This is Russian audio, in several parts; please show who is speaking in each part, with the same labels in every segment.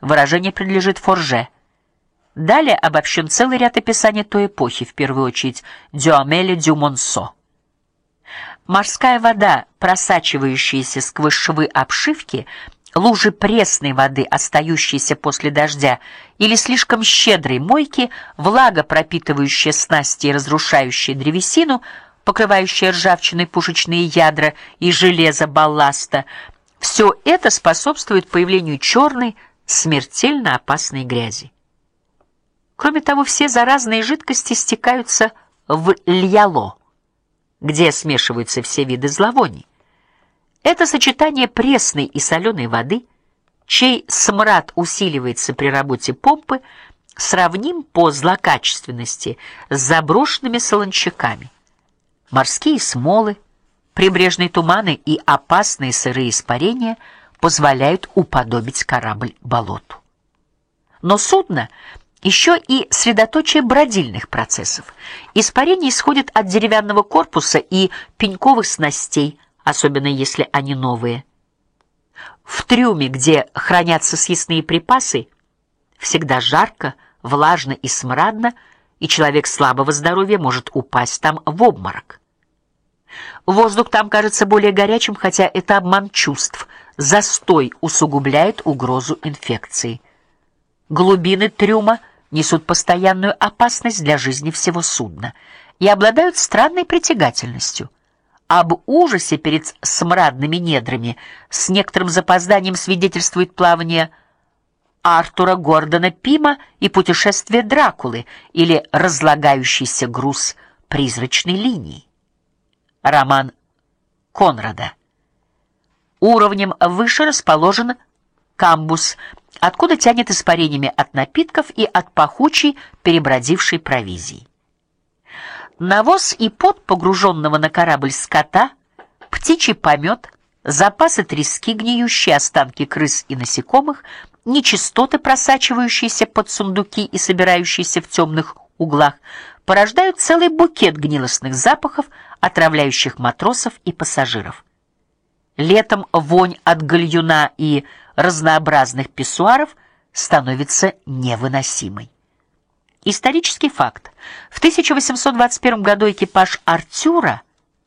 Speaker 1: выражение принадлежит Форже. Далее обобщен целый ряд описаний той эпохи, в первую очередь Дюамеля дю Монсо. Морская вода, просачивающаяся сквозь швы обшивки, лужи пресной воды, остающиеся после дождя, или слишком щедрой мойки, влага, пропитывающая снасти и разрушающая древесину, покрывающая ржавчиной пушечные ядра и железо балласта, все это способствует появлению черной, смертельно опасной грязи. Кроме того, все заразные жидкости стекаются в льяло, где смешиваются все виды зловоний. Это сочетание пресной и соленой воды, чей смрад усиливается при работе помпы, сравним по злокачественности с заброшенными солончаками. Морские смолы, прибрежные туманы и опасные сырые испарения позволяют уподобить корабль болоту. Но судно еще и средоточие бродильных процессов. Испарение исходит от деревянного корпуса и пеньковых снастей, особенно если они новые. В трюме, где хранятся съестные припасы, всегда жарко, влажно и смрадно, и человек слабого здоровья может упасть там в обморок. Воздух там кажется более горячим, хотя это обман чувств. Застой усугубляет угрозу инфекции. Глубины трюма несут постоянную опасность для жизни всего судна и обладают странной притягательностью. Об ужасе перед смрадными недрами с некоторым запозданием свидетельствует плавание Артура Гордона Пима и путешествие Дракулы или разлагающийся груз призрачной линии. Роман Конрада. Уровнем выше расположен камбус – откуда тянет испарениями от напитков и от пахучей перебродившей провизии. Навоз и пот погруженного на корабль скота, птичий помет, запасы трески, гниющие останки крыс и насекомых, нечистоты, просачивающиеся под сундуки и собирающиеся в темных углах, порождают целый букет гнилостных запахов, отравляющих матросов и пассажиров. Летом вонь от гальюна и разнообразных писсуаров становится невыносимой. Исторический факт. В 1821 году экипаж Артюра,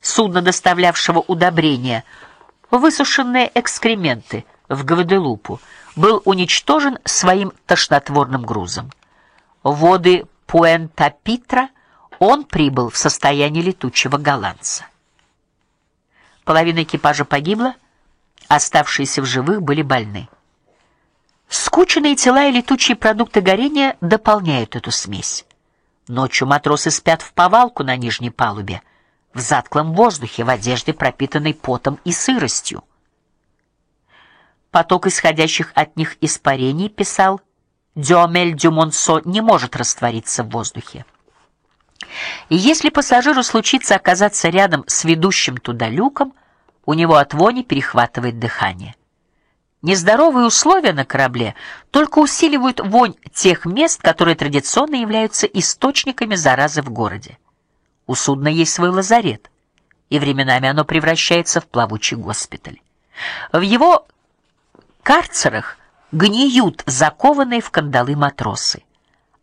Speaker 1: судна, доставлявшего удобрения, высушенные экскременты в Гваделупу, был уничтожен своим тошнотворным грузом. Воды Пуэнта-Питра он прибыл в состоянии летучего голландца. Половина экипажа погибла, Оставшиеся в живых были больны. Скученные тела и летучие продукты горения дополняют эту смесь. Ночью матросы спят в повалку на нижней палубе, в затклом воздухе, в одежде, пропитанной потом и сыростью. Поток исходящих от них испарений, писал Дюамель Дюмонсо, не может раствориться в воздухе. И если пассажиру случится оказаться рядом с ведущим туда люком, у него от вони перехватывает дыхание. Нездоровые условия на корабле только усиливают вонь тех мест, которые традиционно являются источниками заразы в городе. У судна есть свой лазарет, и временами оно превращается в плавучий госпиталь. В его карцерах гниют закованные в кандалы матросы.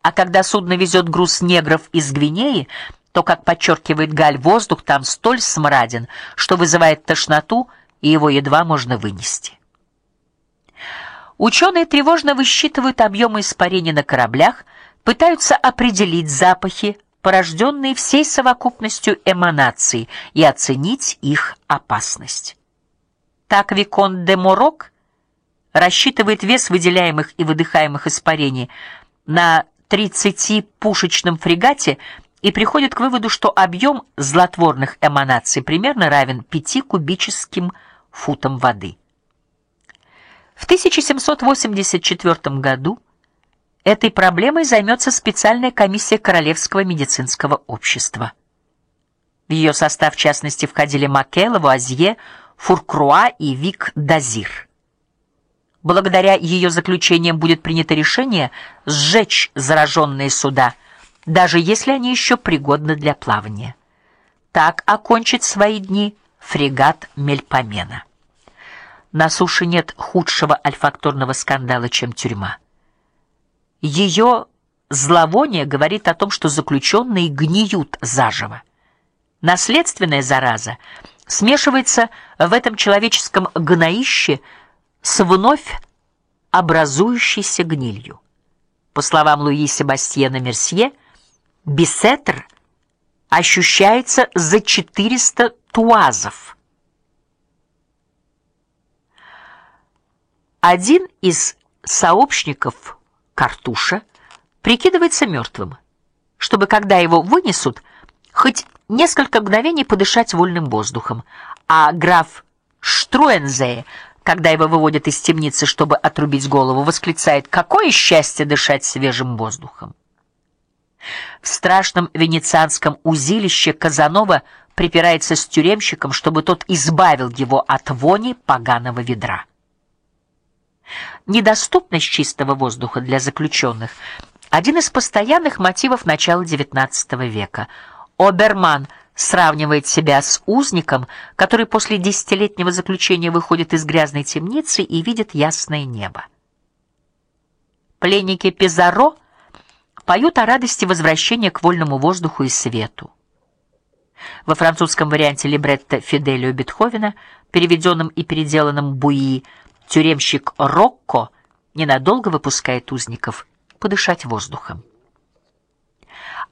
Speaker 1: А когда судно везет груз негров из Гвинеи, то, как подчеркивает Галь, воздух там столь смраден, что вызывает тошноту, и его едва можно вынести. Ученые тревожно высчитывают объемы испарений на кораблях, пытаются определить запахи, порожденные всей совокупностью эманаций, и оценить их опасность. Так Викон де Морок рассчитывает вес выделяемых и выдыхаемых испарений на 30-пушечном фрегате и приходит к выводу, что объем злотворных эманаций примерно равен 5 кубическим футам воды. В 1784 году этой проблемой займется специальная комиссия Королевского медицинского общества. В ее состав в частности входили Маккей, Лавуазье, Фуркруа и Вик Дазир. Благодаря ее заключениям будет принято решение сжечь зараженные суда – даже если они еще пригодны для плавания. Так окончит свои дни фрегат Мельпомена. На суше нет худшего альфакторного скандала, чем тюрьма. Ее зловоние говорит о том, что заключенные гниют заживо. Наследственная зараза смешивается в этом человеческом гноище с вновь образующейся гнилью. По словам Луи Себастьена Мерсье, Бисетр ощущается за 400 туазов. Один из сообщников Картуша прикидывается мертвым, чтобы когда его вынесут, хоть несколько мгновений подышать вольным воздухом, а граф Штруензе, когда его выводят из темницы, чтобы отрубить голову, восклицает: "Какое счастье дышать свежим воздухом!" В страшном венецианском узилище Казанова припирается с тюремщиком, чтобы тот избавил его от вони поганого ведра. Недоступность чистого воздуха для заключенных – один из постоянных мотивов начала XIX века. Оберман сравнивает себя с узником, который после десятилетнего заключения выходит из грязной темницы и видит ясное небо. Пленники Пизаро поют о радости возвращения к вольному воздуху и свету. Во французском варианте либретто Фиделио Бетховена, переведенном и переделанном Буи, тюремщик Рокко ненадолго выпускает узников подышать воздухом.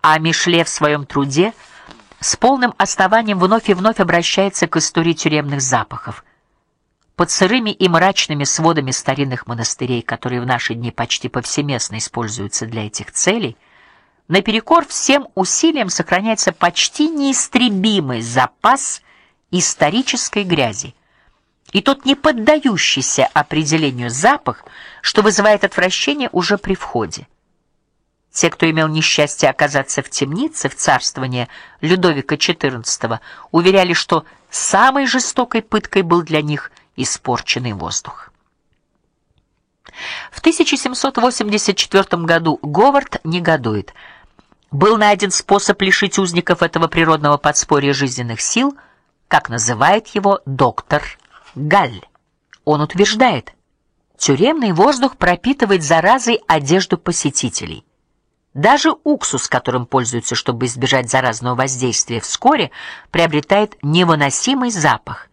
Speaker 1: А Мишле в своем труде с полным основанием вновь и вновь обращается к истории тюремных запахов. Под сырыми и мрачными сводами старинных монастырей, которые в наши дни почти повсеместно используются для этих целей, наперекор всем усилиям сохраняется почти неистребимый запас исторической грязи и тот не поддающийся определению запах, что вызывает отвращение уже при входе. Те, кто имел несчастье оказаться в темнице в царствование Людовика XIV, уверяли, что самой жестокой пыткой был для них испорченный воздух. В 1784 году Говард негодует. Был найден способ лишить узников этого природного подспорья жизненных сил, как называет его доктор Галь. Он утверждает: тюремный воздух пропитывает заразой одежду посетителей. Даже уксус, которым пользуются, чтобы избежать заразного воздействия, вскоре приобретает невыносимый запах.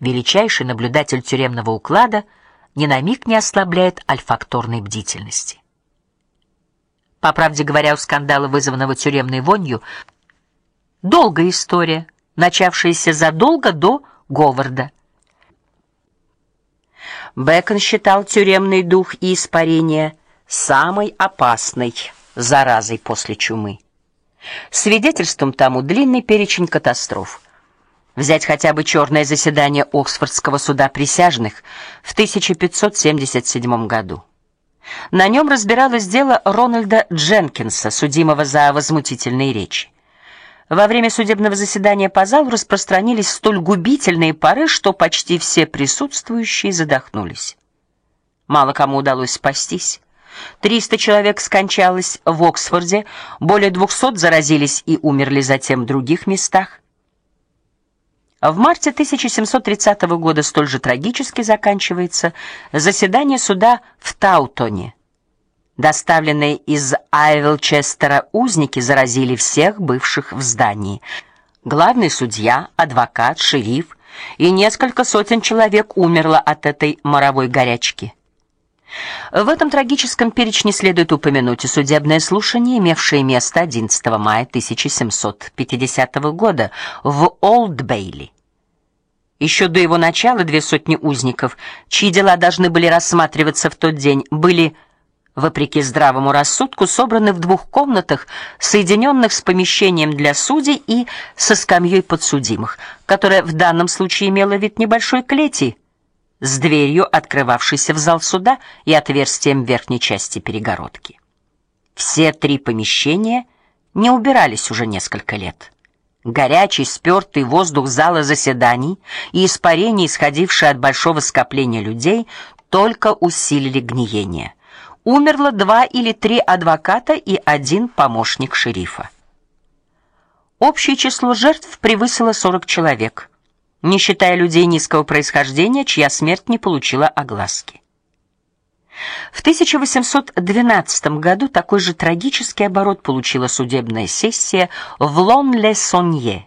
Speaker 1: Величайший наблюдатель тюремного уклада ни на миг не ослабляет альфакторной бдительности. По правде говоря, у скандала, вызванного тюремной вонью, долгая история, начавшаяся задолго до Говарда. Бэкон считал тюремный дух и испарение самой опасной заразой после чумы. Свидетельством тому длинный перечень катастроф. Взять хотя бы черное заседание Оксфордского суда присяжных в 1577 году. На нем разбиралось дело Рональда Дженкинса, судимого за возмутительные речи. Во время судебного заседания по залу распространились столь губительные пары, что почти все присутствующие задохнулись. Мало кому удалось спастись. 300 человек скончалось в Оксфорде, более 200 заразились и умерли затем в других местах. В марте 1730 года столь же трагически заканчивается заседание суда в Таутоне. Доставленные из Айвелчестера узники заразили всех бывших в здании. Главный судья, адвокат, шериф и несколько сотен человек умерло от этой моровой горячки. В этом трагическом перечне следует упомянуть и судебное слушание, имевшее место 11 мая 1750 года в Олд-Бейли. Еще до его начала две сотни узников, чьи дела должны были рассматриваться в тот день, были вопреки здравому рассудку, собраны в двух комнатах, соединенных с помещением для судей и со скамьей подсудимых, которая в данном случае имела вид небольшой клети с дверью, открывавшейся в зал суда, и отверстием в верхней части перегородки. Все три помещения не убирались уже несколько лет. Горячий, спёртый воздух зала заседаний и испарение, исходившее от большого скопления людей, только усилили гниение умерло два или три адвоката и один помощник шерифа. Общее число жертв превысило 40 человек. Не считая людей низкого происхождения, чья смерть не получила огласки. В 1812 году такой же трагический оборот получила судебная сессия в Лон-ле-Сонье